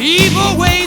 Evil way.